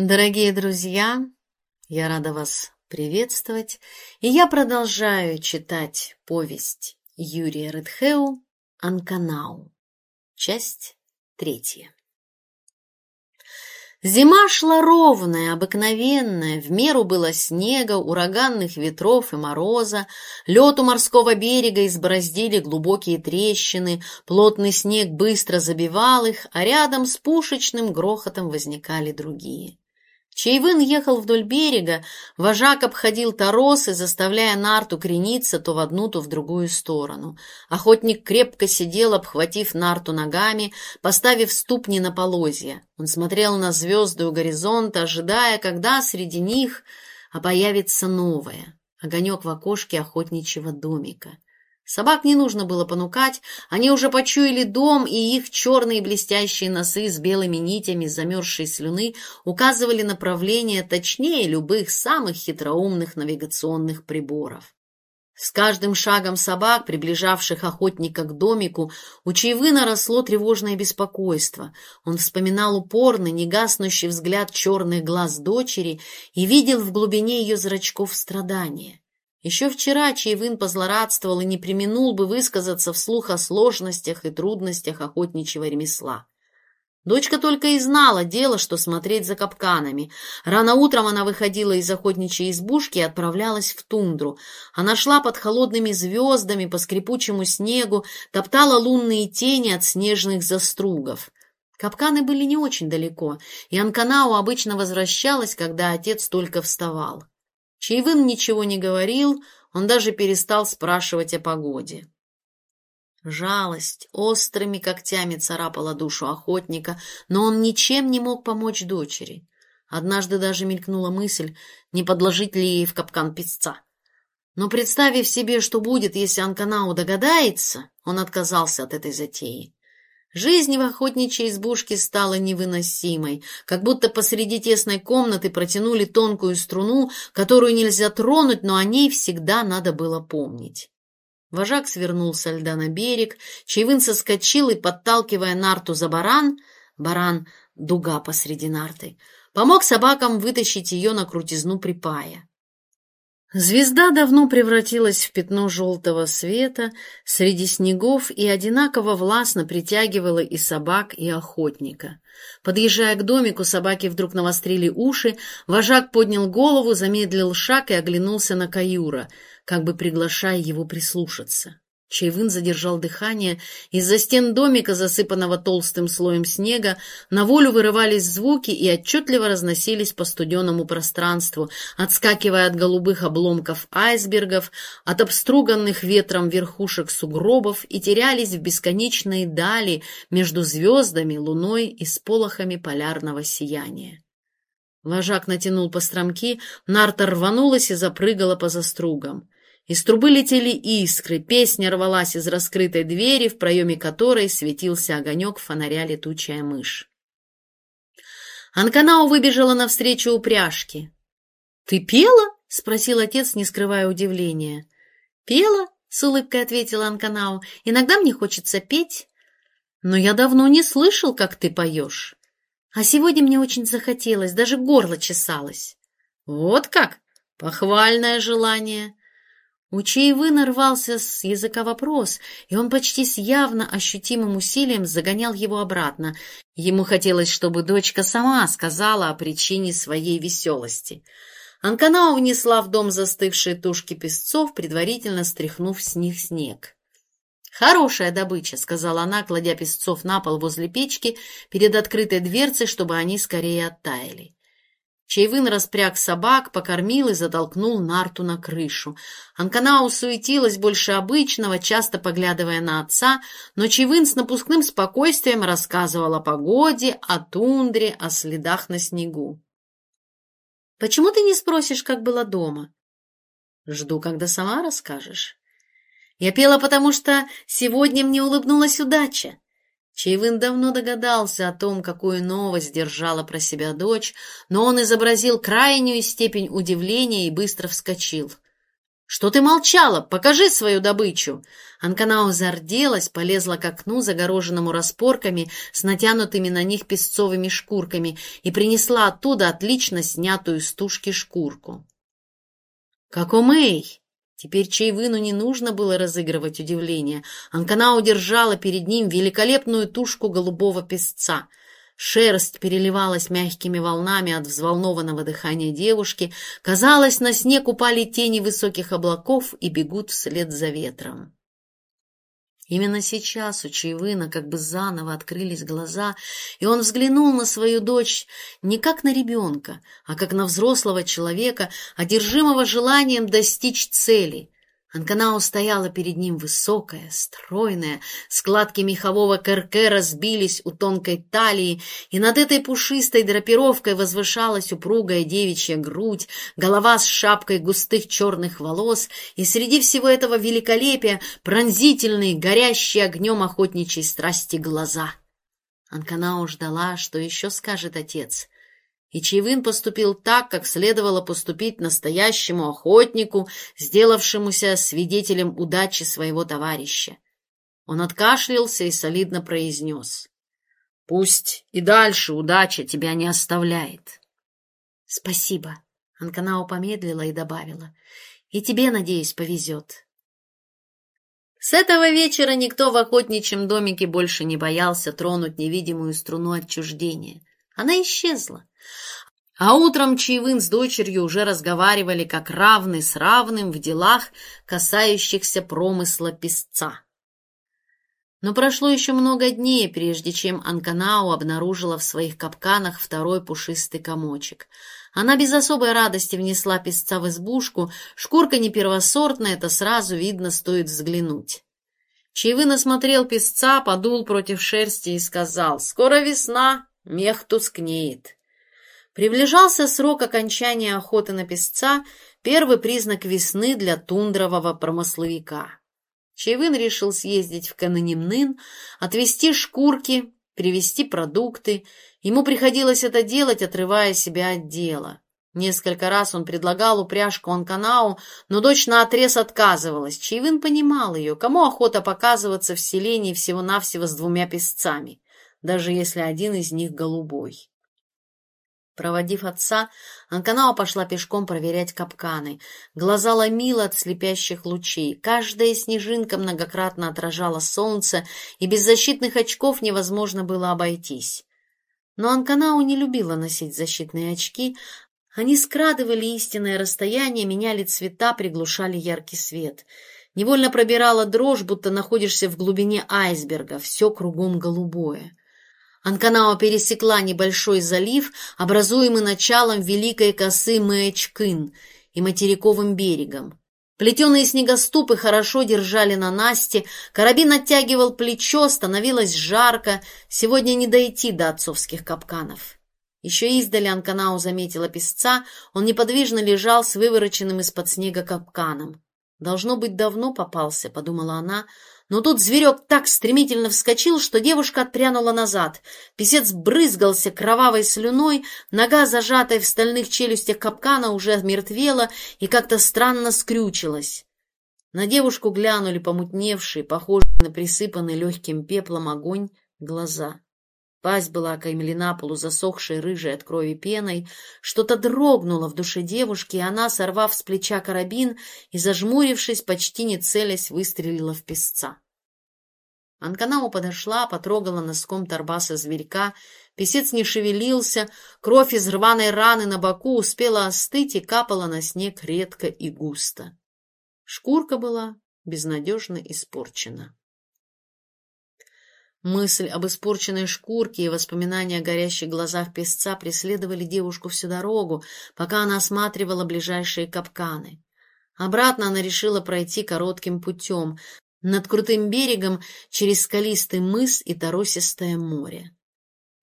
Дорогие друзья, я рада вас приветствовать, и я продолжаю читать повесть Юрия Редхеу «Анканау», часть третья. Зима шла ровная, обыкновенная, в меру было снега, ураганных ветров и мороза, лед у морского берега избороздили глубокие трещины, плотный снег быстро забивал их, а рядом с пушечным грохотом возникали другие. Чайвын ехал вдоль берега, вожак обходил торосы, заставляя нарту крениться то в одну, то в другую сторону. Охотник крепко сидел, обхватив нарту ногами, поставив ступни на полозья. Он смотрел на звезды у горизонта, ожидая, когда среди них появится новое — огонек в окошке охотничьего домика. Собак не нужно было понукать, они уже почуяли дом, и их черные блестящие носы с белыми нитями замерзшей слюны указывали направление точнее любых самых хитроумных навигационных приборов. С каждым шагом собак, приближавших охотника к домику, у Чаевына росло тревожное беспокойство. Он вспоминал упорный, негаснущий взгляд черных глаз дочери и видел в глубине ее зрачков страдания. Еще вчера Чаевын позлорадствовал и не применул бы высказаться вслух о сложностях и трудностях охотничьего ремесла. Дочка только и знала дело, что смотреть за капканами. Рано утром она выходила из охотничьей избушки и отправлялась в тундру. Она шла под холодными звездами по скрипучему снегу, топтала лунные тени от снежных застругов. Капканы были не очень далеко, и Анканау обычно возвращалась, когда отец только вставал. Чаевын ничего не говорил, он даже перестал спрашивать о погоде. Жалость острыми когтями царапала душу охотника, но он ничем не мог помочь дочери. Однажды даже мелькнула мысль, не подложить ли ей в капкан песца. Но, представив себе, что будет, если Анканау догадается, он отказался от этой затеи. Жизнь в охотничьей избушке стала невыносимой, как будто посреди тесной комнаты протянули тонкую струну, которую нельзя тронуть, но о ней всегда надо было помнить. Вожак свернул со льда на берег, Чайвын соскочил и, подталкивая нарту за баран, баран — дуга посреди нарты, помог собакам вытащить ее на крутизну припая. Звезда давно превратилась в пятно желтого света среди снегов и одинаково властно притягивала и собак, и охотника. Подъезжая к домику, собаки вдруг навострили уши, вожак поднял голову, замедлил шаг и оглянулся на каюра, как бы приглашая его прислушаться. Чайвын задержал дыхание. Из-за стен домика, засыпанного толстым слоем снега, на волю вырывались звуки и отчетливо разносились по студеному пространству, отскакивая от голубых обломков айсбергов, от обструганных ветром верхушек сугробов и терялись в бесконечной дали между звездами, луной и сполохами полярного сияния. Вожак натянул постромки, нарта рванулась и запрыгала по застругам. Из трубы летели искры, песня рвалась из раскрытой двери, в проеме которой светился огонек фонаря летучая мышь. Анканау выбежала навстречу упряжке. — Ты пела? — спросил отец, не скрывая удивления. — Пела? — с улыбкой ответила Анканау. — Иногда мне хочется петь. Но я давно не слышал, как ты поешь. А сегодня мне очень захотелось, даже горло чесалось. — Вот как? Похвальное желание. У Чаевы нарвался с языка вопрос, и он почти с явно ощутимым усилием загонял его обратно. Ему хотелось, чтобы дочка сама сказала о причине своей веселости. Анканау внесла в дом застывшие тушки песцов, предварительно стряхнув с них снег. «Хорошая добыча», — сказала она, кладя песцов на пол возле печки перед открытой дверцей, чтобы они скорее оттаяли. Чайвын распряг собак, покормил и затолкнул нарту на крышу. Анканау суетилась больше обычного, часто поглядывая на отца, но Чайвын с напускным спокойствием рассказывал о погоде, о тундре, о следах на снегу. «Почему ты не спросишь, как было дома?» «Жду, когда сама расскажешь». «Я пела, потому что сегодня мне улыбнулась удача. Чаевын давно догадался о том, какую новость держала про себя дочь, но он изобразил крайнюю степень удивления и быстро вскочил. «Что ты молчала? Покажи свою добычу!» Анканао зарделась, полезла к окну, загороженному распорками с натянутыми на них песцовыми шкурками, и принесла оттуда отлично снятую с тушки шкурку. «Как у Мэй!» Теперь Чайвыну не нужно было разыгрывать удивление. Анканао держала перед ним великолепную тушку голубого песца — Шерсть переливалась мягкими волнами от взволнованного дыхания девушки. Казалось, на снег упали тени высоких облаков и бегут вслед за ветром. Именно сейчас у Чаевына как бы заново открылись глаза, и он взглянул на свою дочь не как на ребенка, а как на взрослого человека, одержимого желанием достичь цели — Анканао стояла перед ним высокая, стройная, складки мехового керке разбились у тонкой талии, и над этой пушистой драпировкой возвышалась упругая девичья грудь, голова с шапкой густых черных волос, и среди всего этого великолепия пронзительные, горящие огнем охотничьей страсти глаза. Анканао ждала, что еще скажет отец — и Чаевын поступил так, как следовало поступить настоящему охотнику, сделавшемуся свидетелем удачи своего товарища. Он откашлялся и солидно произнес. «Пусть и дальше удача тебя не оставляет». «Спасибо», — Анканао помедлила и добавила. «И тебе, надеюсь, повезет». С этого вечера никто в охотничьем домике больше не боялся тронуть невидимую струну отчуждения. Она исчезла. А утром Чаевын с дочерью уже разговаривали как равный с равным в делах, касающихся промысла песца. Но прошло еще много дней, прежде чем Анканау обнаружила в своих капканах второй пушистый комочек. Она без особой радости внесла песца в избушку, шкурка не первосортная, это сразу видно, стоит взглянуть. Чаевын осмотрел песца, подул против шерсти и сказал, «Скоро весна, мех тускнеет. Приближался срок окончания охоты на песца, первый признак весны для тундрового промысловика. Чайвын решил съездить в Кананимнын, отвезти шкурки, привезти продукты. Ему приходилось это делать, отрывая себя от дела. Несколько раз он предлагал упряжку Анканау, но дочь наотрез отказывалась. Чайвын понимал ее, кому охота показываться в селении всего-навсего с двумя песцами даже если один из них голубой. Проводив отца, Анканао пошла пешком проверять капканы. Глаза ломило от слепящих лучей. Каждая снежинка многократно отражала солнце, и без защитных очков невозможно было обойтись. Но Анканау не любила носить защитные очки. Они скрадывали истинное расстояние, меняли цвета, приглушали яркий свет. Невольно пробирала дрожь, будто находишься в глубине айсберга, все кругом голубое. Анканао пересекла небольшой залив, образуемый началом великой косы Мэчкын и материковым берегом. Плетеные снегоступы хорошо держали на Насте, карабин оттягивал плечо, становилось жарко, сегодня не дойти до отцовских капканов. Еще издали Анканау заметила песца, он неподвижно лежал с вывороченным из-под снега капканом. «Должно быть, давно попался», — подумала она, — но тут зверек так стремительно вскочил, что девушка отпрянула назад. Песец брызгался кровавой слюной, нога, зажатая в стальных челюстях капкана, уже мертвела и как-то странно скрючилась. На девушку глянули помутневшие, похожие на присыпанный легким пеплом огонь, глаза. Пасть была окаймлена полузасохшей рыжей от крови пеной. Что-то дрогнуло в душе девушки, и она, сорвав с плеча карабин и, зажмурившись, почти не целясь, выстрелила в песца. Анканау подошла, потрогала носком торбаса зверька. Песец не шевелился, кровь из рваной раны на боку успела остыть и капала на снег редко и густо. Шкурка была безнадежно испорчена. Мысль об испорченной шкурке и воспоминания о горящих глазах песца преследовали девушку всю дорогу, пока она осматривала ближайшие капканы. Обратно она решила пройти коротким путем, над крутым берегом через скалистый мыс и торосистое море.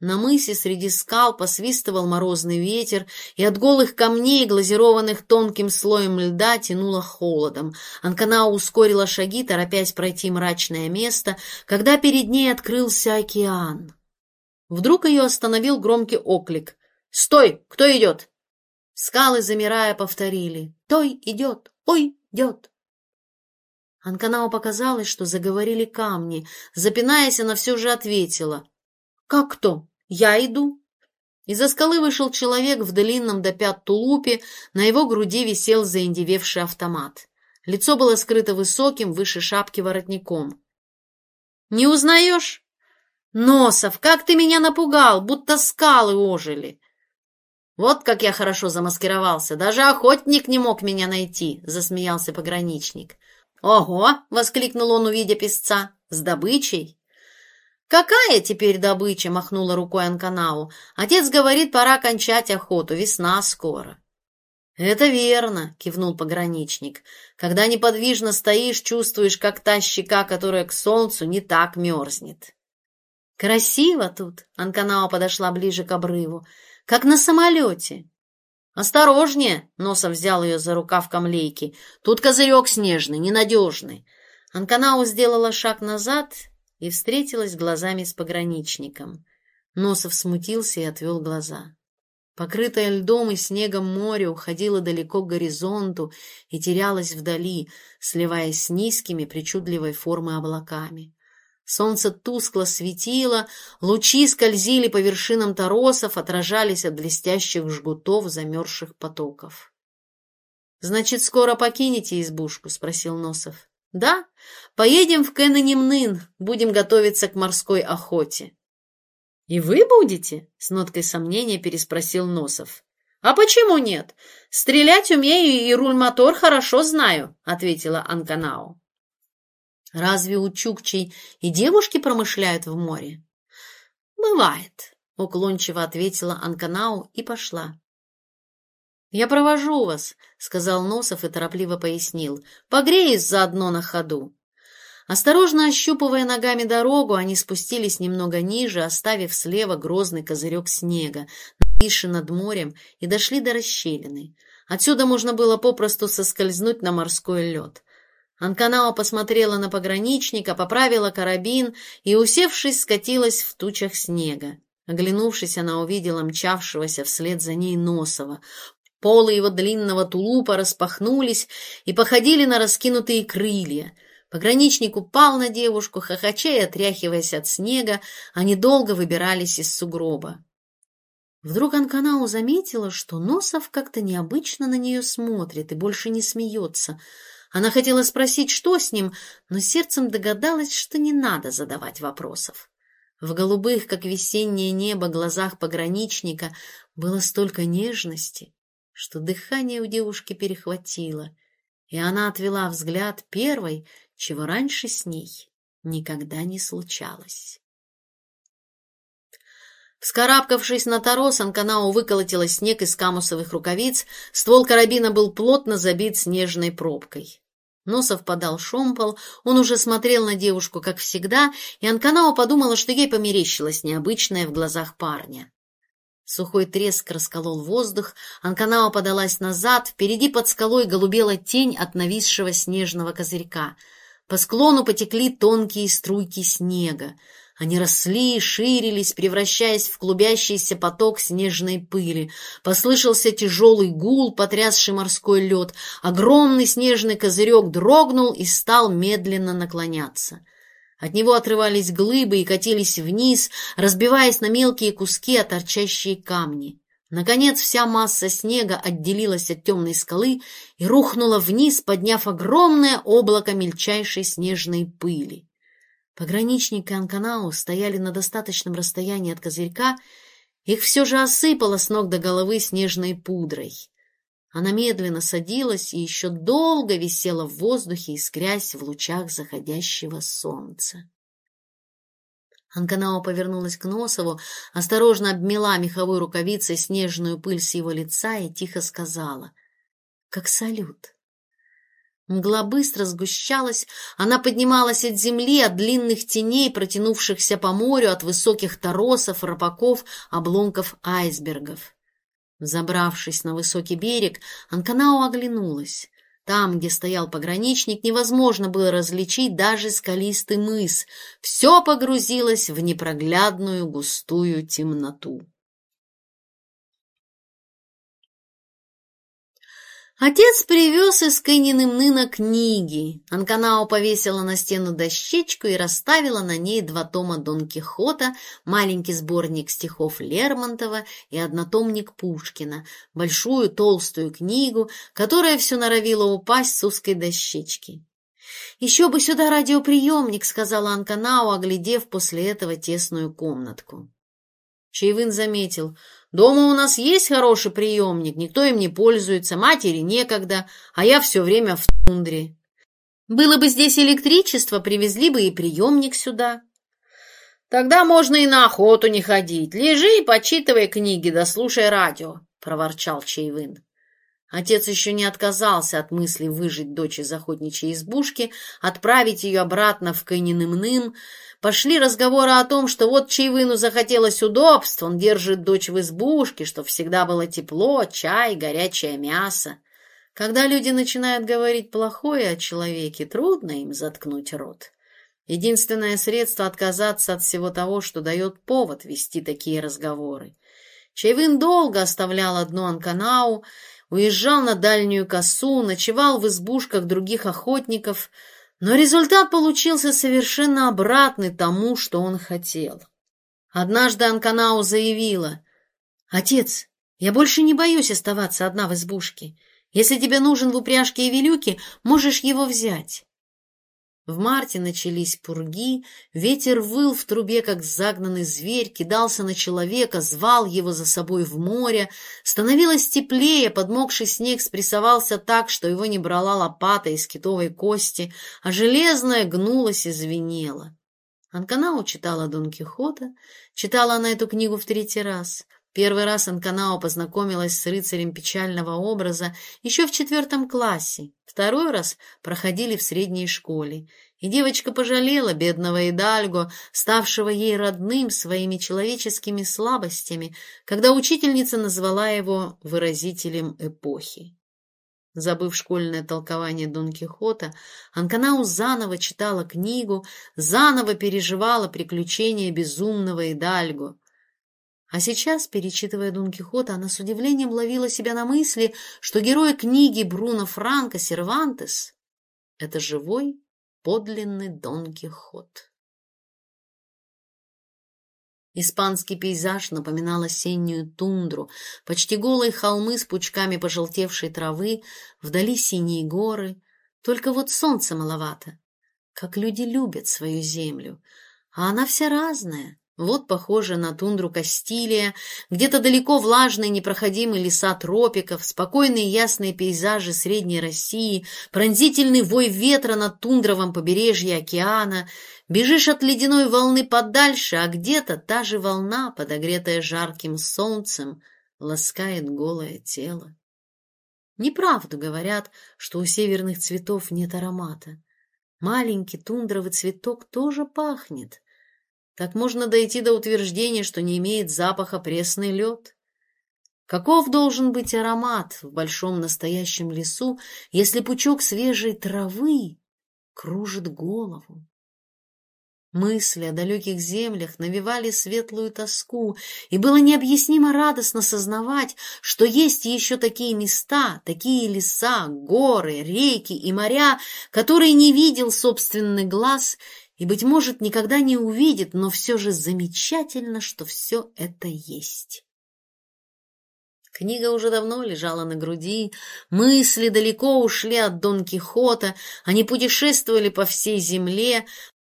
На мысе среди скал посвистывал морозный ветер, и от голых камней, глазированных тонким слоем льда, тянуло холодом. Анканау ускорила шаги, торопясь пройти мрачное место, когда перед ней открылся океан. Вдруг ее остановил громкий оклик. «Стой! Кто идет?» Скалы, замирая, повторили. «Той идет! Ой, идет. Анканао показалось, что заговорили камни. Запинаясь, она все же ответила. «Как кто? Я иду». Из-за скалы вышел человек в длинном до пят тулупе, на его груди висел заиндевевший автомат. Лицо было скрыто высоким, выше шапки воротником. «Не узнаешь?» «Носов, как ты меня напугал, будто скалы ожили!» «Вот как я хорошо замаскировался, даже охотник не мог меня найти», — засмеялся пограничник. «Ого!» — воскликнул он, увидя песца. «С добычей?» «Какая теперь добыча?» — махнула рукой Анканау. «Отец говорит, пора кончать охоту, весна скоро». «Это верно», — кивнул пограничник. «Когда неподвижно стоишь, чувствуешь, как та щека, которая к солнцу, не так мерзнет». «Красиво тут», — Анканао подошла ближе к обрыву, — «как на самолете». «Осторожнее!» — Носов взял ее за рукав камлейки. «Тут козырек снежный, ненадежный». Анканао сделала шаг назад и встретилась глазами с пограничником. Носов смутился и отвел глаза. Покрытое льдом и снегом море уходило далеко к горизонту и терялось вдали, сливаясь с низкими причудливой формы облаками. Солнце тускло светило, лучи скользили по вершинам торосов, отражались от блестящих жгутов замерзших потоков. — Значит, скоро покинете избушку? — спросил Носов. — Да, поедем в Кенненемнын, будем готовиться к морской охоте. — И вы будете? — с ноткой сомнения переспросил Носов. — А почему нет? Стрелять умею и руль-мотор хорошо знаю, — ответила Анканао. Разве у Чукчей и девушки промышляют в море? Бывает, уклончиво ответила Анканау и пошла. «Я провожу вас», — сказал Носов и торопливо пояснил. «Погреюсь заодно на ходу». Осторожно ощупывая ногами дорогу, они спустились немного ниже, оставив слева грозный козырек снега, нависший над морем, и дошли до расщелины. Отсюда можно было попросту соскользнуть на морской лед. Анканао посмотрела на пограничника, поправила карабин и, усевшись, скатилась в тучах снега. Оглянувшись, она увидела мчавшегося вслед за ней Носова. Полы его длинного тулупа распахнулись и походили на раскинутые крылья. Пограничник упал на девушку, хохоча и отряхиваясь от снега, они долго выбирались из сугроба. Вдруг Анканау заметила, что Носов как-то необычно на нее смотрит и больше не смеется — она хотела спросить, что с ним, но сердцем догадалась, что не надо задавать вопросов. В голубых, как весеннее небо, глазах пограничника было столько нежности, что дыхание у девушки перехватило, и она отвела взгляд первой, чего раньше с ней никогда не случалось. Вскарабкавшись на торос, Анканао выколотила снег из камусовых рукавиц, ствол карабина был плотно забит снежной пробкой. Носов подал шомпол, он уже смотрел на девушку, как всегда, и Анканао подумала, что ей померещилось необычное в глазах парня. Сухой треск расколол воздух, Анканао подалась назад, впереди под скалой голубела тень от нависшего снежного козырька. По склону потекли тонкие струйки снега. Они росли и ширились, превращаясь в клубящийся поток снежной пыли. Послышался тяжелый гул, потрясший морской лед. Огромный снежный козырек дрогнул и стал медленно наклоняться. От него отрывались глыбы и катились вниз, разбиваясь на мелкие куски от торчащие камни. Наконец вся масса снега отделилась от темной скалы и рухнула вниз, подняв огромное облако мельчайшей снежной пыли. Пограничники Анканау стояли на достаточном расстоянии от козырька, их все же осыпало с ног до головы снежной пудрой. Она медленно садилась и еще долго висела в воздухе, искрясь в лучах заходящего солнца. Анканао повернулась к Носову, осторожно обмела меховой рукавицей снежную пыль с его лица и тихо сказала, как салют. Мгла быстро сгущалась, она поднималась от земли, от длинных теней, протянувшихся по морю, от высоких торосов, рапаков, обломков айсбергов. Забравшись на высокий берег, Анканао оглянулась. Там, где стоял пограничник, невозможно было различить даже скалистый мыс. Все погрузилось в непроглядную густую темноту. Отец привез из Кайнинымнына книги. Анканао повесила на стену дощечку и расставила на ней два тома Дон Кихота, маленький сборник стихов Лермонтова и однотомник Пушкина, большую толстую книгу, которая все норовила упасть с узкой дощечки. «Еще бы сюда радиоприемник», — сказала Анканао, оглядев после этого тесную комнатку. Чаевын заметил — Дома у нас есть хороший приемник, никто им не пользуется, матери некогда, а я все время в тундре. Было бы здесь электричество, привезли бы и приемник сюда. Тогда можно и на охоту не ходить. Лежи и почитывай книги, да слушай радио, — проворчал Чайвын. Отец еще не отказался от мысли выжить дочь из охотничьей избушки, отправить ее обратно в Кайниным-ным, Пошли разговоры о том, что вот Чайвыну захотелось удобств, он держит дочь в избушке, что всегда было тепло, чай, горячее мясо. Когда люди начинают говорить плохое о человеке, трудно им заткнуть рот. Единственное средство отказаться от всего того, что дает повод вести такие разговоры. Чайвын долго оставлял одну Анканау, уезжал на дальнюю косу, ночевал в избушках других охотников — но результат получился совершенно обратный тому, что он хотел. Однажды Анканау заявила, «Отец, я больше не боюсь оставаться одна в избушке. Если тебе нужен в упряжке и велюке, можешь его взять. В марте начались пурги, ветер выл в трубе, как загнанный зверь, кидался на человека, звал его за собой в море. Становилось теплее, подмокший снег спрессовался так, что его не брала лопата из китовой кости, а железная гнулась и звенела. Анканау читала Дон Кихота, читала она эту книгу в третий раз. Первый раз Анканао познакомилась с рыцарем печального образа еще в четвертом классе, второй раз проходили в средней школе, и девочка пожалела бедного Идальго, ставшего ей родным своими человеческими слабостями, когда учительница назвала его выразителем эпохи. Забыв школьное толкование Дон Кихота, Анканау заново читала книгу, заново переживала приключения безумного Идальго — а сейчас, перечитывая Дон Кихота, она с удивлением ловила себя на мысли, что герой книги Бруно Франко Сервантес — это живой, подлинный Дон Кихот. Испанский пейзаж напоминал осеннюю тундру, почти голые холмы с пучками пожелтевшей травы, вдали синие горы. Только вот солнца маловато. Как люди любят свою землю, а она вся разная — вот похоже на тундру Кастилия, где-то далеко влажные непроходимые леса тропиков, спокойные ясные пейзажи Средней России, пронзительный вой ветра на тундровом побережье океана. Бежишь от ледяной волны подальше, а где-то та же волна, подогретая жарким солнцем, ласкает голое тело. Неправду говорят, что у северных цветов нет аромата. Маленький тундровый цветок тоже пахнет — так можно дойти до утверждения, что не имеет запаха пресный лед. Каков должен быть аромат в большом настоящем лесу, если пучок свежей травы кружит голову? Мысли о далеких землях навевали светлую тоску, и было необъяснимо радостно сознавать, что есть еще такие места, такие леса, горы, реки и моря, которые не видел собственный глаз и, быть может, никогда не увидит, но все же замечательно, что все это есть. Книга уже давно лежала на груди, мысли далеко ушли от Дон Кихота, они путешествовали по всей земле,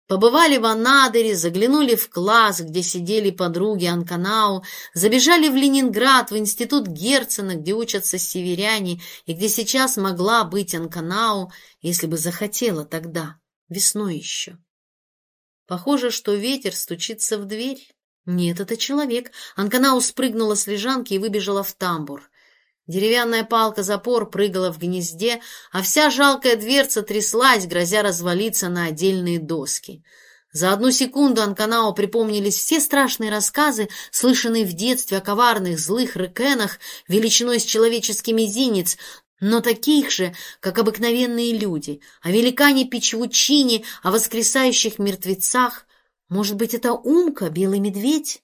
побывали в Анадыре, заглянули в класс, где сидели подруги Анканау, забежали в Ленинград, в институт Герцена, где учатся северяне, и где сейчас могла быть Анканау, если бы захотела тогда, весной еще. Похоже, что ветер стучится в дверь. Нет, это человек. Анканау спрыгнула с лежанки и выбежала в тамбур. Деревянная палка-запор прыгала в гнезде, а вся жалкая дверца тряслась, грозя развалиться на отдельные доски. За одну секунду Анканао припомнились все страшные рассказы, слышанные в детстве о коварных злых рыкенах величиной с человеческий мизинец, но таких же, как обыкновенные люди, о великане Печвучине, о воскресающих мертвецах. Может быть, это Умка, белый медведь?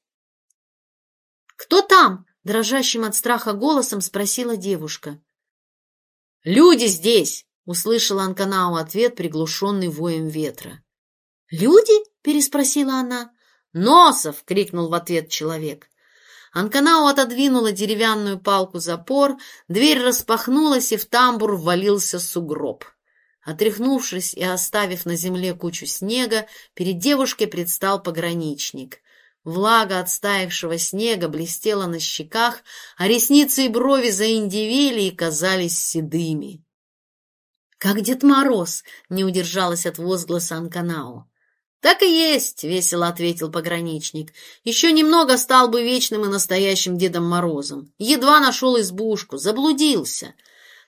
«Кто там?» — дрожащим от страха голосом спросила девушка. «Люди здесь!» — услышала Анканау ответ, приглушенный воем ветра. «Люди?» — переспросила она. «Носов!» — крикнул в ответ человек. Анканау отодвинула деревянную палку-запор, дверь распахнулась, и в тамбур ввалился сугроб. Отряхнувшись и оставив на земле кучу снега, перед девушкой предстал пограничник. Влага от стаявшего снега блестела на щеках, а ресницы и брови заиндивели и казались седыми. «Как Дед Мороз!» — не удержалась от возгласа Анканау. «Так и есть», — весело ответил пограничник. «Еще немного стал бы вечным и настоящим Дедом Морозом. Едва нашел избушку, заблудился».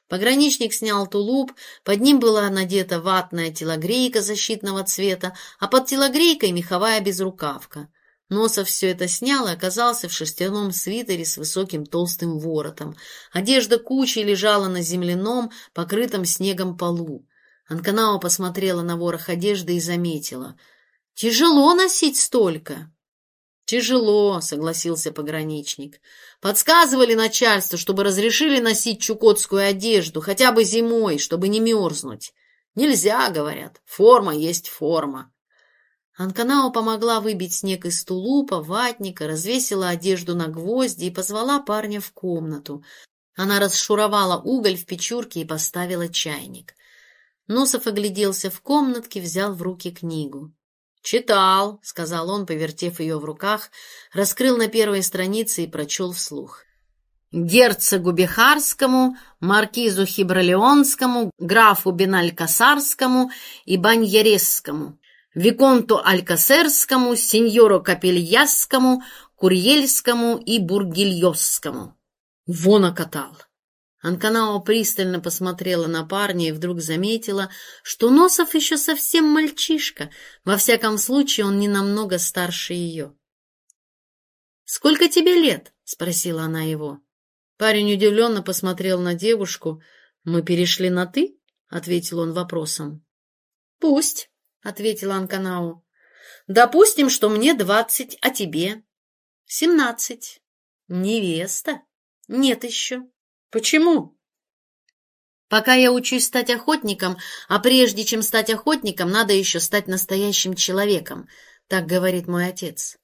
Пограничник снял тулуп, под ним была надета ватная телогрейка защитного цвета, а под телогрейкой меховая безрукавка. Носов все это снял и оказался в шерстяном свитере с высоким толстым воротом. Одежда кучей лежала на земляном, покрытом снегом полу. Анканао посмотрела на ворох одежды и заметила — Тяжело носить столько. Тяжело, согласился пограничник. Подсказывали начальству, чтобы разрешили носить чукотскую одежду, хотя бы зимой, чтобы не мерзнуть. Нельзя, говорят. Форма есть форма. Анканао помогла выбить снег из тулупа, ватника, развесила одежду на гвозди и позвала парня в комнату. Она расшуровала уголь в печурке и поставила чайник. Носов огляделся в комнатке, взял в руки книгу. «Читал», — сказал он, повертев ее в руках, раскрыл на первой странице и прочел вслух. «Герцогу Бехарскому, маркизу Хибралеонскому, графу Беналькасарскому и Баньересскому, виконту Алькасерскому, сеньору Капельясскому, Курьельскому и Бургильосскому». Вон окатал. Анканао пристально посмотрела на парня и вдруг заметила, что Носов еще совсем мальчишка, во всяком случае он не намного старше ее. «Сколько тебе лет?» — спросила она его. Парень удивленно посмотрел на девушку. «Мы перешли на «ты»?» — ответил он вопросом. «Пусть», — ответила Анканау. «Допустим, что мне двадцать, а тебе?» «Семнадцать». «Невеста?» «Нет еще». Почему? Пока я учусь стать охотником, а прежде чем стать охотником, надо еще стать настоящим человеком, так говорит мой отец.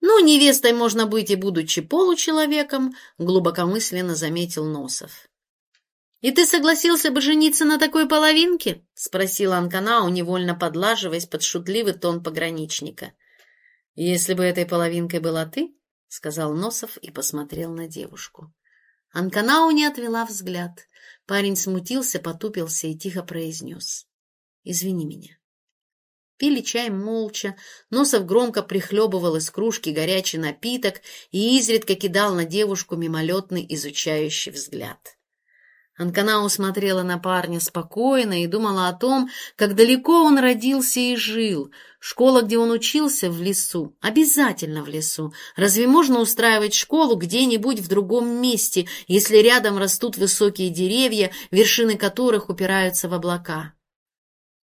Ну, невестой можно быть и будучи получеловеком, глубокомысленно заметил Носов. «И ты согласился бы жениться на такой половинке?» — спросила Анканау, невольно подлаживаясь под шутливый тон пограничника. «Если бы этой половинкой была ты», — сказал Носов и посмотрел на девушку. Анканау не отвела взгляд. Парень смутился, потупился и тихо произнес. «Извини меня». Пили чай молча, Носов громко прихлебывал из кружки горячий напиток и изредка кидал на девушку мимолетный изучающий взгляд. Анканау смотрела на парня спокойно и думала о том, как далеко он родился и жил. Школа, где он учился, в лесу. Обязательно в лесу. Разве можно устраивать школу где-нибудь в другом месте, если рядом растут высокие деревья, вершины которых упираются в облака?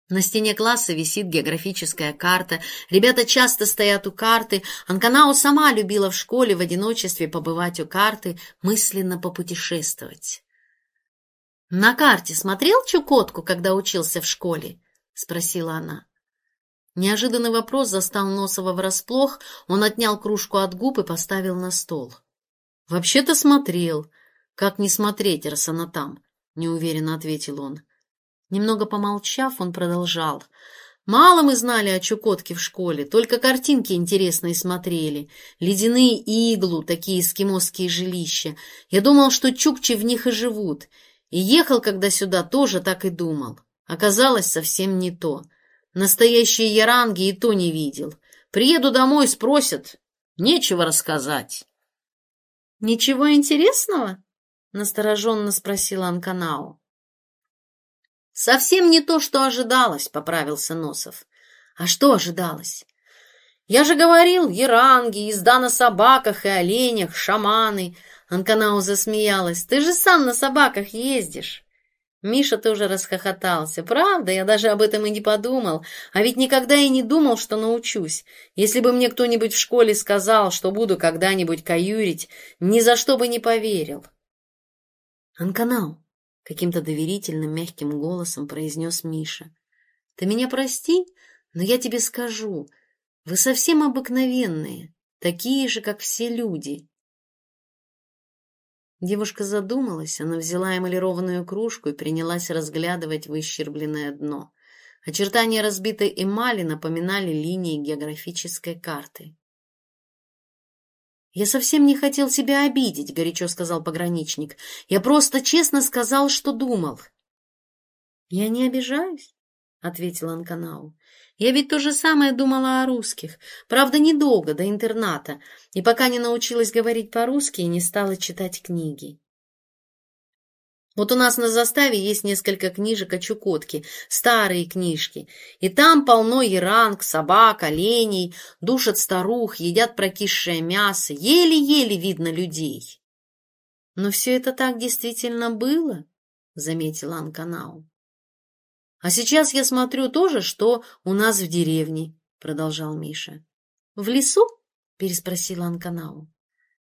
На стене класса висит географическая карта. Ребята часто стоят у карты. Анканау сама любила в школе в одиночестве побывать у карты, мысленно попутешествовать. «На карте смотрел Чукотку, когда учился в школе?» — спросила она. Неожиданный вопрос застал Носова врасплох, он отнял кружку от губ и поставил на стол. «Вообще-то смотрел. Как не смотреть, раз она там?» — неуверенно ответил он. Немного помолчав, он продолжал. «Мало мы знали о Чукотке в школе, только картинки интересные смотрели. Ледяные иглу, такие эскимосские жилища. Я думал, что чукчи в них и живут». И ехал, когда сюда, тоже так и думал. Оказалось, совсем не то. Настоящие яранги и то не видел. Приеду домой, спросят. Нечего рассказать. — Ничего интересного? — настороженно спросила Анканау. — Совсем не то, что ожидалось, — поправился Носов. — А что ожидалось? Я же говорил, яранги, езда на собаках и оленях, шаманы — Анканау засмеялась. «Ты же сам на собаках ездишь!» Миша тоже расхохотался. «Правда, я даже об этом и не подумал. А ведь никогда и не думал, что научусь. Если бы мне кто-нибудь в школе сказал, что буду когда-нибудь каюрить, ни за что бы не поверил». «Анканау, — каким-то доверительным мягким голосом произнес Миша. «Ты меня прости, но я тебе скажу, вы совсем обыкновенные, такие же, как все люди». Девушка задумалась, она взяла эмалированную кружку и принялась разглядывать выщербленное дно. Очертания разбитой эмали напоминали линии географической карты. «Я совсем не хотел тебя обидеть», — горячо сказал пограничник. «Я просто честно сказал, что думал». «Я не обижаюсь», — ответил Анканау. «Я ведь то же самое думала о русских. Правда, недолго, до интерната, и пока не научилась говорить по-русски и не стала читать книги. Вот у нас на заставе есть несколько книжек о Чукотке, старые книжки. И там полно еранг, собак, оленей, душат старух, едят прокисшее мясо, еле-еле видно людей. Но все это так действительно было, заметила Анканау. А сейчас я смотрю тоже, что у нас в деревне, продолжал Миша. В лесу? переспросила Анканау.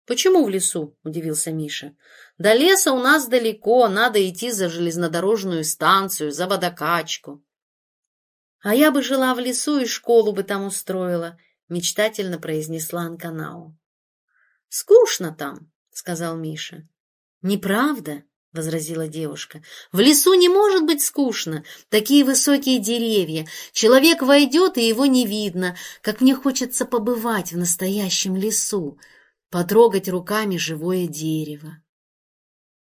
«Почему в лесу?» – удивился Миша. «До леса у нас далеко, надо идти за железнодорожную станцию, за водокачку». «А я бы жила в лесу и школу бы там устроила», – мечтательно произнесла Анканау. «Скучно там», – сказал Миша. «Неправда», — возразила девушка. «В лесу не может быть скучно. Такие высокие деревья. Человек войдет, и его не видно. Как мне хочется побывать в настоящем лесу потрогать руками живое дерево.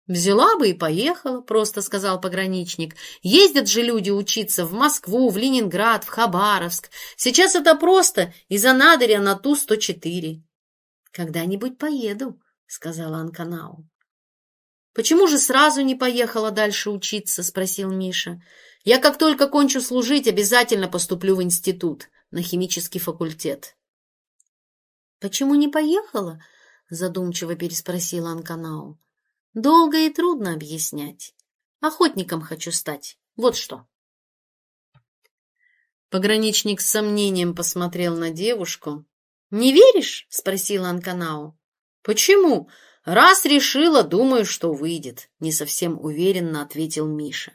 «Взяла бы и поехала», — просто сказал пограничник. «Ездят же люди учиться в Москву, в Ленинград, в Хабаровск. Сейчас это просто из Анадыря на Ту-104». «Когда-нибудь поеду», — сказала Анканау. «Почему же сразу не поехала дальше учиться?» — спросил Миша. «Я как только кончу служить, обязательно поступлю в институт, на химический факультет». «Почему не поехала?» — задумчиво переспросила Анканау. «Долго и трудно объяснять. Охотником хочу стать. Вот что». Пограничник с сомнением посмотрел на девушку. «Не веришь?» — спросила Анканау. «Почему? Раз решила, думаю, что выйдет», — не совсем уверенно ответил Миша.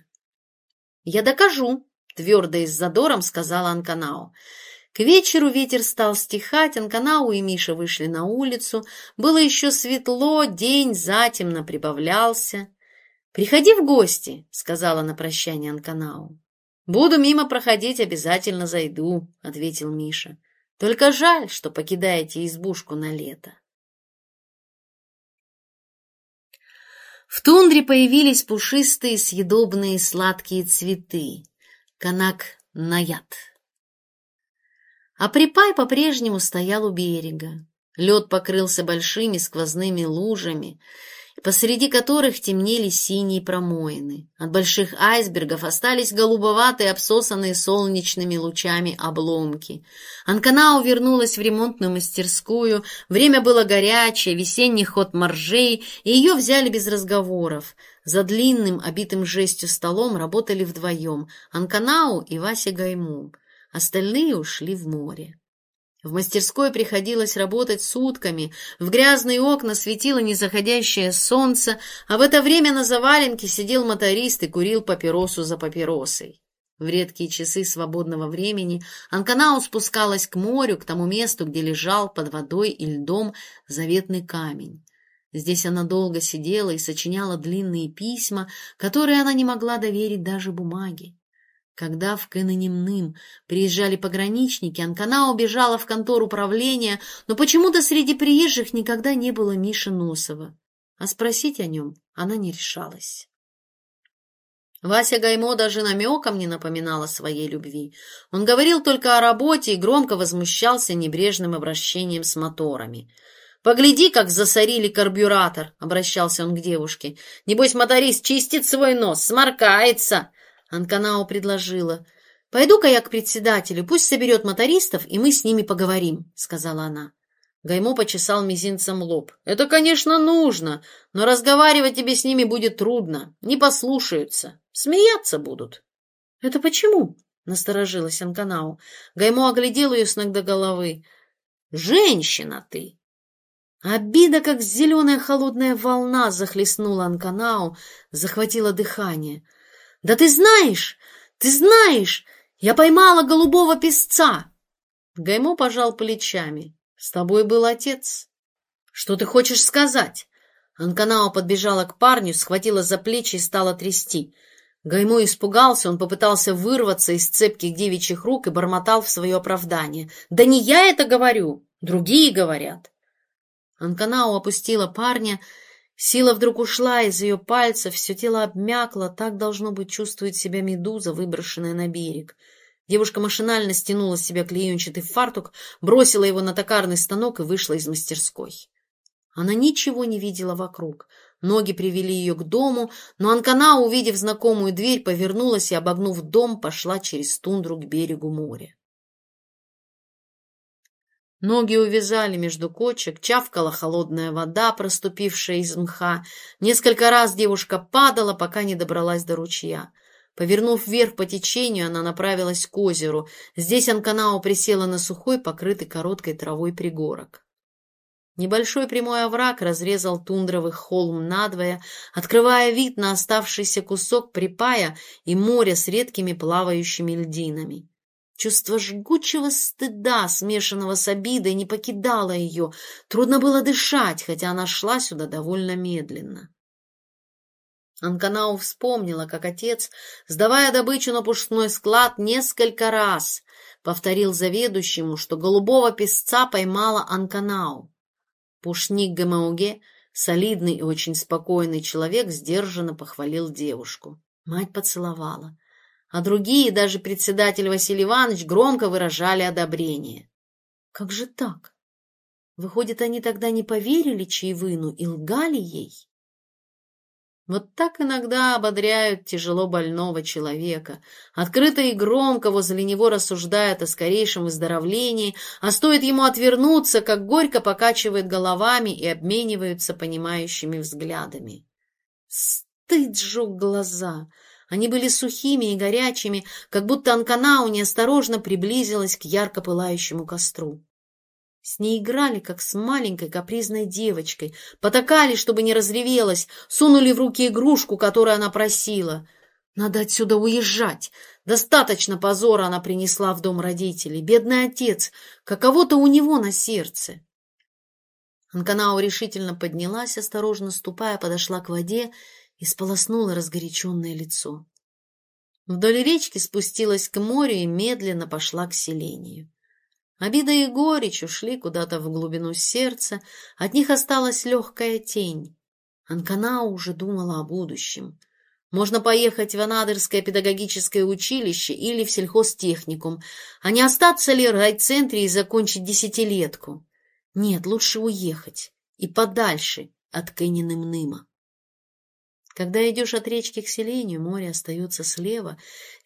«Я докажу», — твердо и с задором сказала Анканау. К вечеру ветер стал стихать, Анканау и Миша вышли на улицу. Было еще светло, день затемно прибавлялся. «Приходи в гости», — сказала на прощание Анканау. «Буду мимо проходить, обязательно зайду», — ответил Миша. «Только жаль, что покидаете избушку на лето». В тундре появились пушистые, съедобные сладкие цветы. Канак-наяд. А припай по-прежнему стоял у берега. Лед покрылся большими сквозными лужами, посреди которых темнели синие промоины. От больших айсбергов остались голубоватые, обсосанные солнечными лучами обломки. Анканау вернулась в ремонтную мастерскую. Время было горячее, весенний ход моржей, и ее взяли без разговоров. За длинным, обитым жестью столом работали вдвоем — Анканау и Вася Гайму остальные ушли в море. В мастерской приходилось работать сутками, в грязные окна светило незаходящее солнце, а в это время на заваленке сидел моторист и курил папиросу за папиросой. В редкие часы свободного времени Анканау спускалась к морю, к тому месту, где лежал под водой и льдом заветный камень. Здесь она долго сидела и сочиняла длинные письма, которые она не могла доверить даже бумаге. Когда в Кенненемным приезжали пограничники, Анкана убежала в контору управления, но почему-то среди приезжих никогда не было Миши Носова, а спросить о нем она не решалась. Вася Гаймо даже намеком не напоминал о своей любви. Он говорил только о работе и громко возмущался небрежным обращением с моторами. «Погляди, как засорили карбюратор!» — обращался он к девушке. «Небось, моторист чистит свой нос, сморкается!» Анканао предложила. «Пойду-ка я к председателю, пусть соберет мотористов, и мы с ними поговорим», — сказала она. Гаймо почесал мизинцем лоб. «Это, конечно, нужно, но разговаривать тебе с ними будет трудно. Не послушаются. Смеяться будут». «Это почему?» — насторожилась Анканау. Гаймо оглядел ее с ног до головы. «Женщина ты!» Обида, как зеленая холодная волна, захлестнула Анканау, захватила дыхание. «Да ты знаешь! Ты знаешь! Я поймала голубого песца!» Гаймо пожал плечами. «С тобой был отец. Что ты хочешь сказать?» Анканао подбежала к парню, схватила за плечи и стала трясти. Гаймо испугался, он попытался вырваться из цепких девичьих рук и бормотал в свое оправдание. «Да не я это говорю! Другие говорят!» Анканао опустила парня. Сила вдруг ушла из ее пальцев, все тело обмякло, так, должно быть, чувствует себя медуза, выброшенная на берег. Девушка машинально стянула с себя клеенчатый фартук, бросила его на токарный станок и вышла из мастерской. Она ничего не видела вокруг. Ноги привели ее к дому, но Анкана, увидев знакомую дверь, повернулась и, обогнув дом, пошла через тундру к берегу моря. Ноги увязали между кочек, чавкала холодная вода, проступившая из мха. Несколько раз девушка падала, пока не добралась до ручья. Повернув вверх по течению, она направилась к озеру. Здесь Анканао присела на сухой, покрытый короткой травой пригорок. Небольшой прямой овраг разрезал тундровый холм надвое, открывая вид на оставшийся кусок припая и море с редкими плавающими льдинами. Чувство жгучего стыда, смешанного с обидой, не покидало ее. Трудно было дышать, хотя она шла сюда довольно медленно. Анканау вспомнила, как отец, сдавая добычу на пушной склад, несколько раз повторил заведующему, что голубого песца поймала Анканау. Пушник Гамауге, солидный и очень спокойный человек, сдержанно похвалил девушку. Мать поцеловала а другие, даже председатель Василий Иванович, громко выражали одобрение. Как же так? Выходит, они тогда не поверили Чаевыну и лгали ей? Вот так иногда ободряют тяжело больного человека. Открыто и громко возле него рассуждают о скорейшем выздоровлении, а стоит ему отвернуться, как горько покачивает головами и обмениваются понимающими взглядами. Стыд жег глаза — они были сухими и горячими, как будто Анканау неосторожно приблизилась к ярко пылающему костру. С ней играли, как с маленькой капризной девочкой, потакали, чтобы не разревелась, сунули в руки игрушку, которую она просила. Надо отсюда уезжать. Достаточно позора она принесла в дом родителей. Бедный отец, каково-то у него на сердце. Анканау решительно поднялась, осторожно ступая, подошла к воде и сполоснула разгоряченное лицо. Вдоль речки спустилась к морю и медленно пошла к селению. Обида и горечь ушли куда-то в глубину сердца, от них осталась легкая тень. Анканау уже думала о будущем. Можно поехать в Анадырское педагогическое училище или в сельхозтехникум, а не остаться ли в райцентре и закончить десятилетку. Нет, лучше уехать и подальше от Кенниным-Ныма. Когда идешь от речки к селению, море остается слева.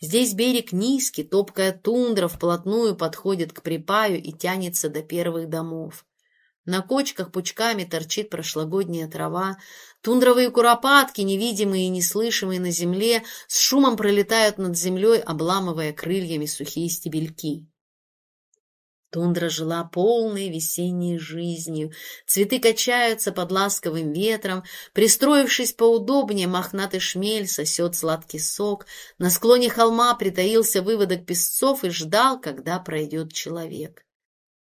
Здесь берег низкий, топкая тундра вплотную подходит к припаю и тянется до первых домов. На кочках пучками торчит прошлогодняя трава. Тундровые куропатки, невидимые и неслышимые на земле, с шумом пролетают над землей, обламывая крыльями сухие стебельки. Тундра жила полной весенней жизнью. Цветы качаются под ласковым ветром. Пристроившись поудобнее, мохнатый шмель сосет сладкий сок. На склоне холма притаился выводок песцов и ждал, когда пройдет человек.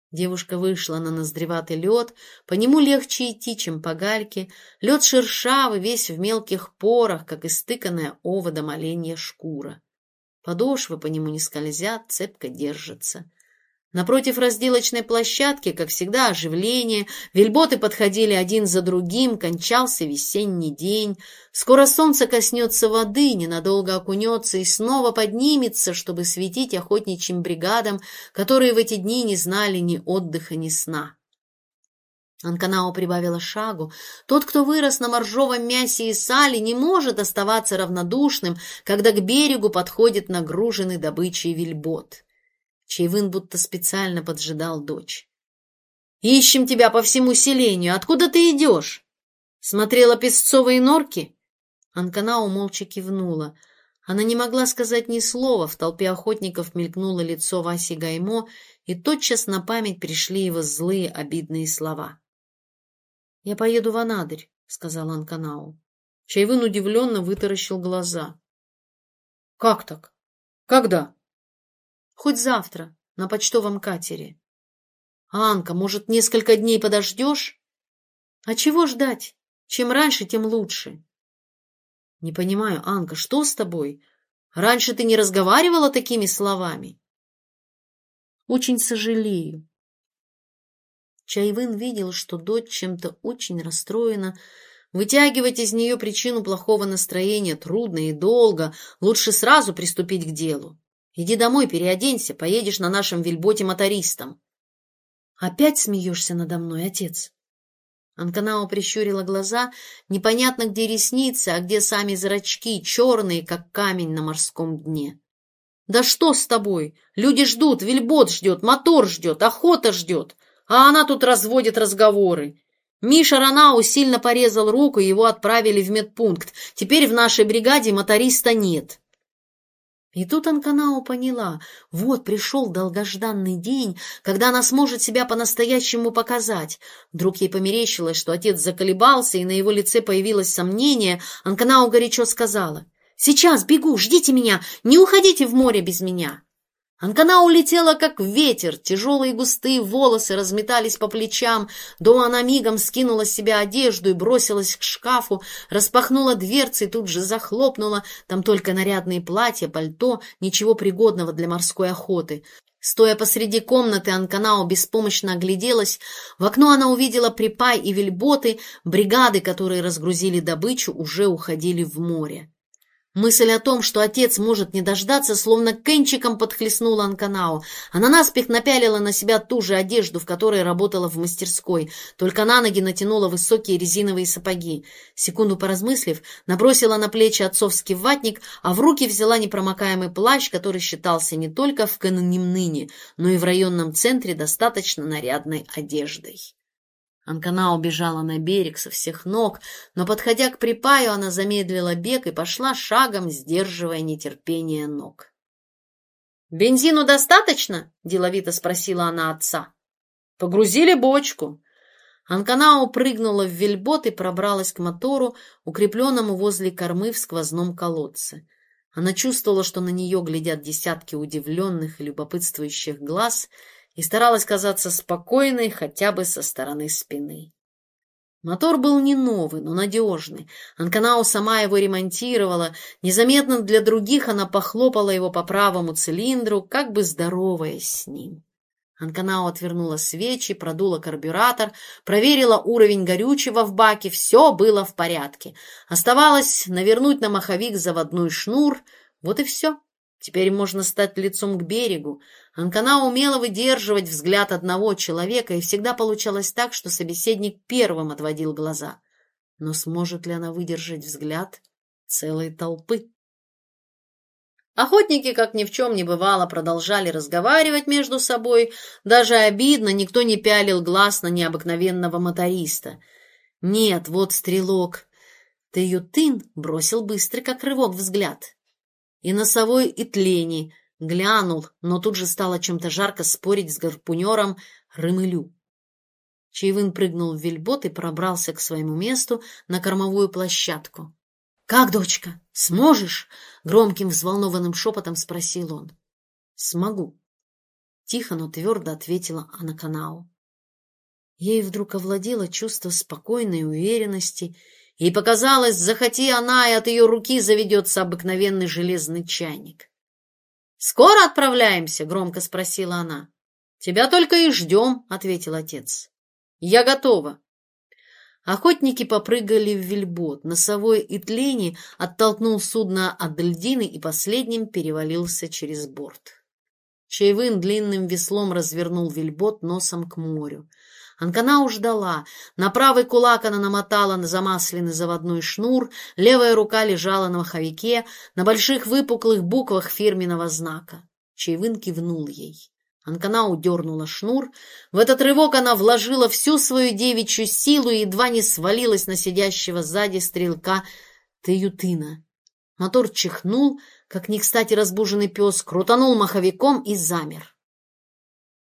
Девушка вышла на ноздреватый лед, по нему легче идти, чем по гальке. Лед шершавый, весь в мелких порах, как истыканная оводом оленья шкура. Подошвы по нему не скользят, цепко держатся. Напротив разделочной площадки, как всегда, оживление. Вельботы подходили один за другим, кончался весенний день. Скоро солнце коснется воды, ненадолго окунется и снова поднимется, чтобы светить охотничьим бригадам, которые в эти дни не знали ни отдыха, ни сна. Анканао прибавила шагу. Тот, кто вырос на моржовом мясе и сале, не может оставаться равнодушным, когда к берегу подходит нагруженный добычей вельбот. Чаевын будто специально поджидал дочь. «Ищем тебя по всему селению. Откуда ты идешь?» «Смотрела песцовые норки?» Анканау молча кивнула. Она не могла сказать ни слова, в толпе охотников мелькнуло лицо Васи Гаймо, и тотчас на память пришли его злые обидные слова. Я поеду в Анадырь, сказал Анканау. Чайвын удивленно вытаращил глаза. Как так? Когда? Хоть завтра, на почтовом катере. Анка, может, несколько дней подождешь? А чего ждать? Чем раньше, тем лучше. Не понимаю, Анка, что с тобой? Раньше ты не разговаривала такими словами. Очень сожалею. Чайвын видел, что дочь чем-то очень расстроена. Вытягивать из нее причину плохого настроения трудно и долго. Лучше сразу приступить к делу. Иди домой, переоденься, поедешь на нашем вельботе мотористом. Опять смеешься надо мной, отец? Анканао прищурила глаза, непонятно где ресницы, а где сами зрачки, черные, как камень на морском дне. «Да что с тобой? Люди ждут, вельбот ждет, мотор ждет, охота ждет, а она тут разводит разговоры. Миша Ранау сильно порезал руку, его отправили в медпункт. Теперь в нашей бригаде моториста нет». И тут Анканао поняла, вот пришел долгожданный день, когда она сможет себя по-настоящему показать. Вдруг ей померещилось, что отец заколебался, и на его лице появилось сомнение. Анканао горячо сказала, «Сейчас бегу, ждите меня, не уходите в море без меня». Анкана улетела, как ветер, тяжелые густые волосы разметались по плечам. Дома она мигом скинула с себя одежду и бросилась к шкафу, распахнула дверцы и тут же захлопнула. Там только нарядные платья, пальто, ничего пригодного для морской охоты. Стоя посреди комнаты, Анканао беспомощно огляделась. В окно она увидела припай и вельботы, бригады, которые разгрузили добычу, уже уходили в море. Мысль о том, что отец может не дождаться, словно кенчиком подхлестнула Анканао. Она наспех напялила на себя ту же одежду, в которой работала в мастерской, только на ноги натянула высокие резиновые сапоги. Секунду поразмыслив, набросила на плечи отцовский ватник, а в руки взяла непромокаемый плащ, который считался не только в Канонимныне, но и в районном центре достаточно нарядной одеждой. Анкана убежала на берег со всех ног, но, подходя к припаю, она замедлила бег и пошла шагом, сдерживая нетерпение ног. «Бензину достаточно?» — деловито спросила она отца. «Погрузили бочку». Анканао прыгнула в вельбот и пробралась к мотору, укрепленному возле кормы в сквозном колодце. Она чувствовала, что на нее глядят десятки удивленных и любопытствующих глаз — и старалась казаться спокойной хотя бы со стороны спины. Мотор был не новый, но надежный. Анканау сама его ремонтировала. Незаметно для других она похлопала его по правому цилиндру, как бы здороваясь с ним. Анканау отвернула свечи, продула карбюратор, проверила уровень горючего в баке. Все было в порядке. Оставалось навернуть на маховик заводной шнур. Вот и все. Теперь можно стать лицом к берегу. Анкана умела выдерживать взгляд одного человека, и всегда получалось так, что собеседник первым отводил глаза. Но сможет ли она выдержать взгляд целой толпы? Охотники, как ни в чем не бывало, продолжали разговаривать между собой. Даже обидно, никто не пялил глаз на необыкновенного моториста. Нет, вот стрелок. Таютын бросил быстрый, как рывок, взгляд и носовой и тлени, глянул, но тут же стало чем-то жарко спорить с гарпунером Рымылю. Чаевын прыгнул в вельбот и пробрался к своему месту на кормовую площадку. — Как, дочка, сможешь? — громким взволнованным шепотом спросил он. — Смогу. Тихо, но твердо ответила Анаканау. Ей вдруг овладело чувство спокойной уверенности и показалось, захоти она, и от ее руки заведется обыкновенный железный чайник. «Скоро отправляемся?» — громко спросила она. «Тебя только и ждем», — ответил отец. «Я готова». Охотники попрыгали в вельбот. Носовой Итлени оттолкнул судно от льдины и последним перевалился через борт. Чайвын длинным веслом развернул вельбот носом к морю. Анканау ждала. На правый кулак она намотала на замасленный заводной шнур, левая рука лежала на маховике, на больших выпуклых буквах фирменного знака. Чайвын кивнул ей. Анканау дернула шнур. В этот рывок она вложила всю свою девичью силу и едва не свалилась на сидящего сзади стрелка Таютына. Мотор чихнул, как не кстати разбуженный пес, крутанул маховиком и замер.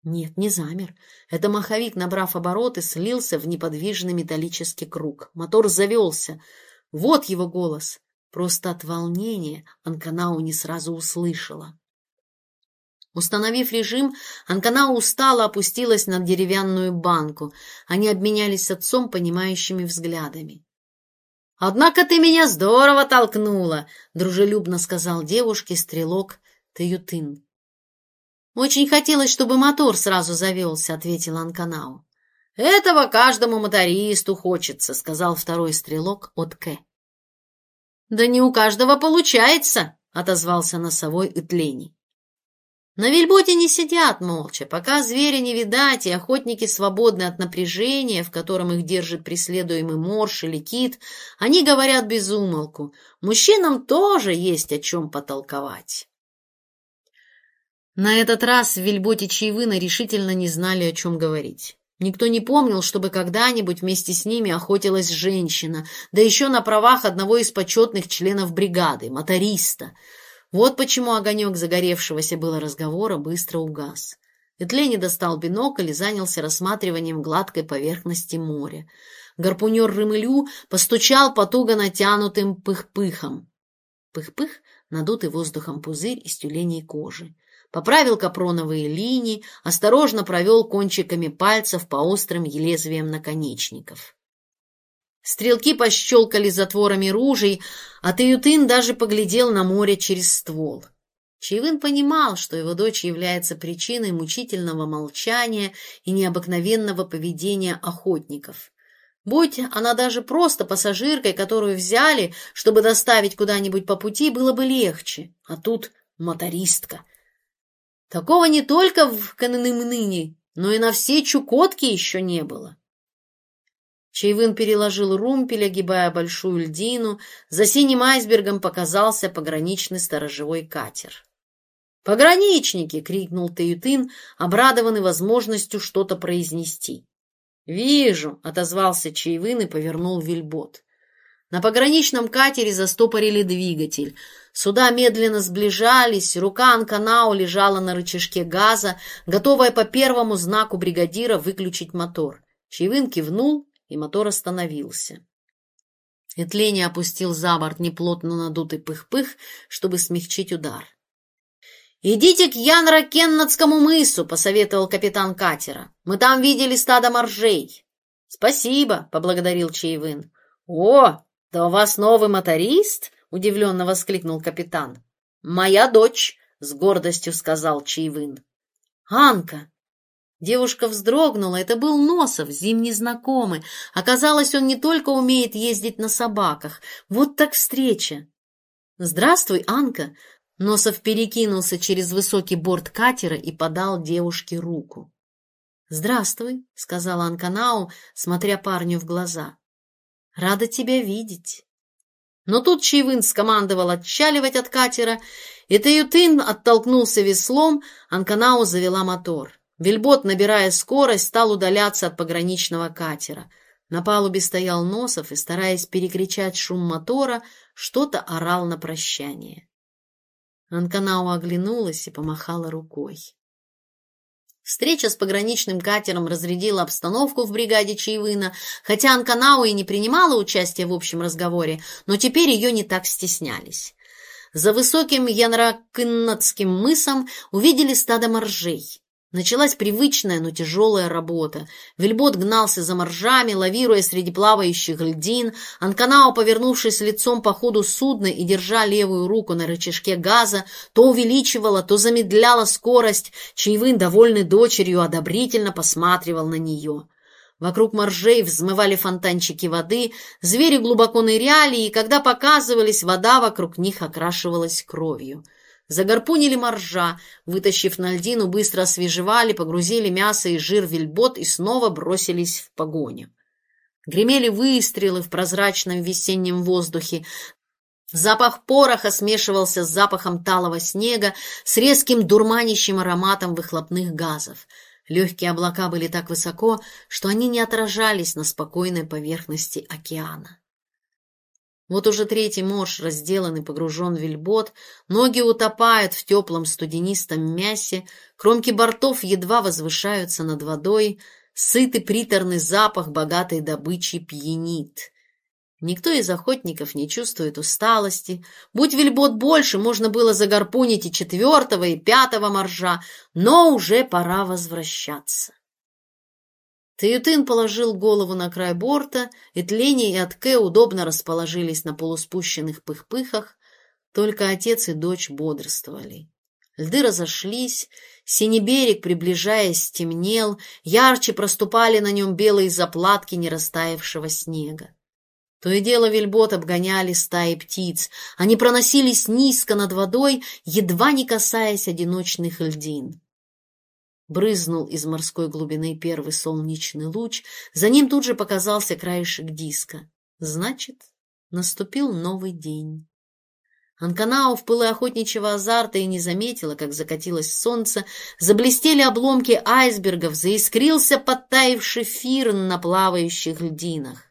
Нет, не замер. Это маховик, набрав обороты, слился в неподвижный металлический круг. Мотор завелся. Вот его голос. Просто от волнения Анканау не сразу услышала. Установив режим, Анканау устало опустилась на деревянную банку. Они обменялись с отцом понимающими взглядами. «Однако ты меня здорово толкнула!» — дружелюбно сказал девушке стрелок Таютын. «Очень хотелось, чтобы мотор сразу завелся», — ответил Анканау. «Этого каждому мотористу хочется», — сказал второй стрелок от К. «Да не у каждого получается», — отозвался носовой Итлени. На вельботе не сидят молча, пока зверя не видать, и охотники свободны от напряжения, в котором их держит преследуемый морж или кит, они говорят без умолку. Мужчинам тоже есть о чем потолковать. На этот раз в вельботе Чаевына решительно не знали, о чем говорить. Никто не помнил, чтобы когда-нибудь вместе с ними охотилась женщина, да еще на правах одного из почетных членов бригады, моториста. Вот почему огонек загоревшегося было разговора быстро угас. Этлени достал бинокль и занялся рассматриванием гладкой поверхности моря. Гарпунер Рымылю постучал по туго натянутым пых-пыхом. Пых-пых — надутый воздухом пузырь из тюленей кожи поправил капроновые линии, осторожно провел кончиками пальцев по острым лезвиям наконечников. Стрелки пощелкали затворами ружей, а Таютын даже поглядел на море через ствол. Чаевын понимал, что его дочь является причиной мучительного молчания и необыкновенного поведения охотников. Будь она даже просто пассажиркой, которую взяли, чтобы доставить куда-нибудь по пути, было бы легче. А тут мотористка. Такого не только в Кананымныне, но и на все Чукотки еще не было. Чайвын переложил румпель, огибая большую льдину. За синим айсбергом показался пограничный сторожевой катер. «Пограничники!» — крикнул Таютын, обрадованный возможностью что-то произнести. «Вижу!» — отозвался Чайвын и повернул вельбот. На пограничном катере застопорили двигатель. Суда медленно сближались, рука Анканау лежала на рычажке газа, готовая по первому знаку бригадира выключить мотор. Чаевын кивнул, и мотор остановился. Этлени опустил за борт неплотно надутый пых-пых, чтобы смягчить удар. «Идите к Янра-Кеннадскому мысу», — посоветовал капитан катера. «Мы там видели стадо моржей». «Спасибо», — поблагодарил Чаевын. «О, да у вас новый моторист?» — удивленно воскликнул капитан. «Моя дочь», — с гордостью сказал Чаевын. «Анка!» Девушка вздрогнула. Это был Носов, зимний знакомый. Оказалось, он не только умеет ездить на собаках. Вот так встреча. «Здравствуй, Анка!» Носов перекинулся через высокий борт катера и подал девушке руку. «Здравствуй», — сказала Анканау, смотря парню в глаза. Рада тебя видеть. Но тут Чаевын скомандовал отчаливать от катера, и Таютын оттолкнулся веслом, Анканау завела мотор. Вельбот, набирая скорость, стал удаляться от пограничного катера. На палубе стоял Носов и, стараясь перекричать шум мотора, что-то орал на прощание. Анканау оглянулась и помахала рукой. Встреча с пограничным катером разрядила обстановку в бригаде Чаевына, хотя Анканау и не принимала участия в общем разговоре, но теперь ее не так стеснялись. За высоким Янракыннадским мысом увидели стадо моржей. Началась привычная, но тяжелая работа. Вельбот гнался за моржами, лавируя среди плавающих льдин. Анканао, повернувшись лицом по ходу судна и держа левую руку на рычажке газа, то увеличивала, то замедляла скорость. Чаевын, довольный дочерью, одобрительно посматривал на нее. Вокруг моржей взмывали фонтанчики воды, звери глубоко ныряли, и когда показывались, вода вокруг них окрашивалась кровью. Загарпунили моржа, вытащив на льдину, быстро освежевали, погрузили мясо и жир в вельбот и снова бросились в погоню. Гремели выстрелы в прозрачном весеннем воздухе. Запах пороха смешивался с запахом талого снега, с резким дурманящим ароматом выхлопных газов. Легкие облака были так высоко, что они не отражались на спокойной поверхности океана. Вот уже третий морж разделан и погружен в вельбот, ноги утопают в теплом студенистом мясе, кромки бортов едва возвышаются над водой, сытый приторный запах богатой добычи пьянит. Никто из охотников не чувствует усталости. Будь вельбот больше, можно было загарпунить и четвертого, и пятого моржа, но уже пора возвращаться. Таютын положил голову на край борта, и Тлени и Атке удобно расположились на полуспущенных пых-пыхах, только отец и дочь бодрствовали. Льды разошлись, синий берег, приближаясь, темнел, ярче проступали на нем белые заплатки нерастаявшего снега. То и дело вельбот обгоняли стаи птиц. Они проносились низко над водой, едва не касаясь одиночных льдин. Брызнул из морской глубины первый солнечный луч, за ним тут же показался краешек диска. Значит, наступил новый день. Анканау в пылы охотничьего азарта и не заметила, как закатилось солнце, заблестели обломки айсбергов, заискрился подтаивший фирн на плавающих льдинах.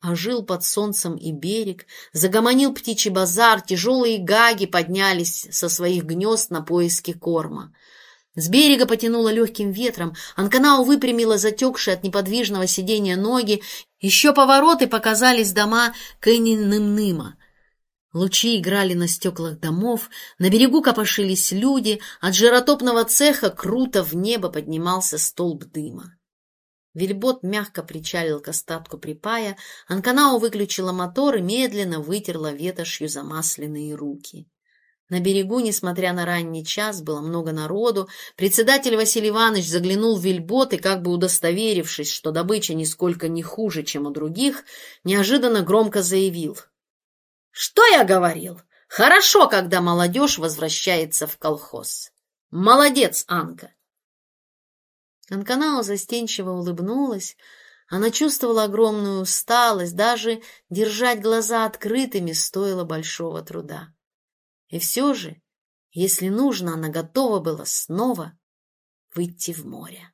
Ожил под солнцем и берег, загомонил птичий базар, тяжелые гаги поднялись со своих гнезд на поиски корма. С берега потянуло легким ветром, Анканау выпрямила затекшие от неподвижного сидения ноги, еще повороты показались дома Кэнин-Ным-Ныма. Лучи играли на стеклах домов, на берегу копошились люди, от жиротопного цеха круто в небо поднимался столб дыма. Вельбот мягко причалил к остатку припая, Анканау выключила мотор и медленно вытерла ветошью замасленные руки. На берегу, несмотря на ранний час, было много народу. Председатель Василий Иванович заглянул в вельбот и, как бы удостоверившись, что добыча нисколько не хуже, чем у других, неожиданно громко заявил. «Что я говорил? Хорошо, когда молодежь возвращается в колхоз. Молодец, Анка!» Анканау застенчиво улыбнулась. Она чувствовала огромную усталость, даже держать глаза открытыми стоило большого труда. И все же, если нужно, она готова была снова выйти в море.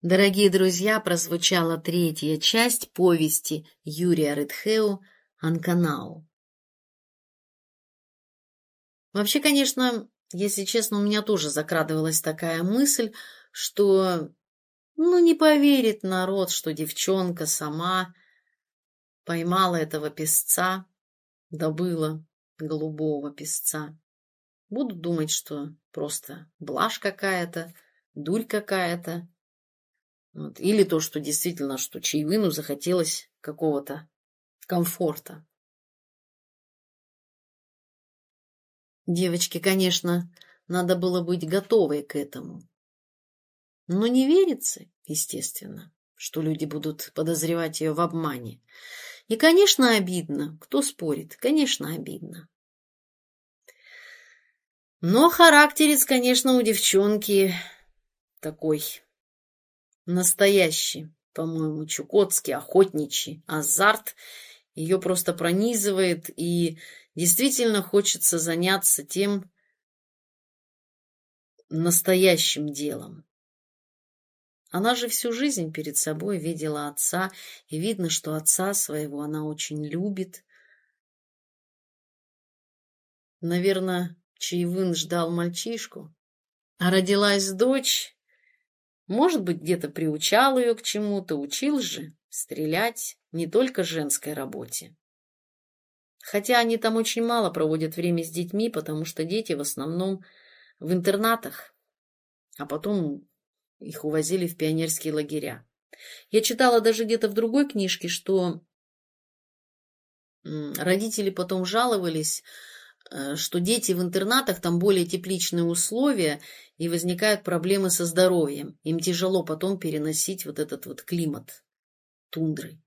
Дорогие друзья, прозвучала третья часть повести Юрия Рыдхеу «Анканау». Вообще, конечно, если честно, у меня тоже закрадывалась такая мысль, что, ну, не поверит народ, что девчонка сама Поймала этого песца, добыла голубого песца. Буду думать, что просто блажь какая-то, дурь какая-то. Вот. Или то, что действительно, что чаевыну захотелось какого-то комфорта. Девочке, конечно, надо было быть готовой к этому. Но не верится, естественно, что люди будут подозревать ее в обмане. И, конечно, обидно. Кто спорит? Конечно, обидно. Но характерец, конечно, у девчонки такой настоящий, по-моему, чукотский, охотничий азарт. Ее просто пронизывает, и действительно хочется заняться тем настоящим делом. Она же всю жизнь перед собой видела отца, и видно, что отца своего она очень любит. Наверное, Чаевын ждал мальчишку, а родилась дочь. Может быть, где-то приучал ее к чему-то, учил же стрелять не только женской работе. Хотя они там очень мало проводят время с детьми, потому что дети в основном в интернатах, а потом их увозили в пионерские лагеря. Я читала даже где-то в другой книжке, что родители потом жаловались, э, что дети в интернатах, там более тепличные условия, и возникают проблемы со здоровьем. Им тяжело потом переносить вот этот вот климат тундры.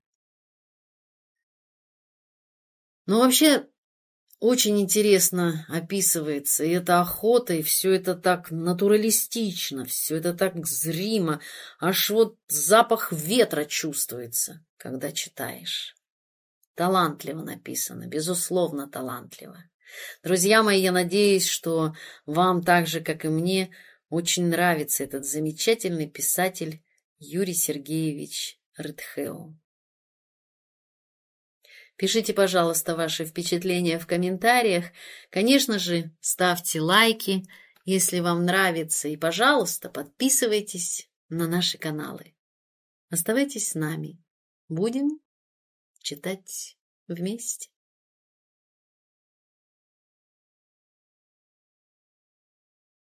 Но вообще очень интересно описывается, и эта охота, и все это так натуралистично, все это так зримо, аж вот запах ветра чувствуется, когда читаешь. Талантливо написано, безусловно, талантливо. Друзья мои, я надеюсь, что вам так же, как и мне, очень нравится этот замечательный писатель Юрий Сергеевич Рыдхеу. Пишите, пожалуйста, ваши впечатления в комментариях. Конечно же, ставьте лайки, если вам нравится. И, пожалуйста, подписывайтесь на наши каналы. Оставайтесь с нами. Будем читать вместе.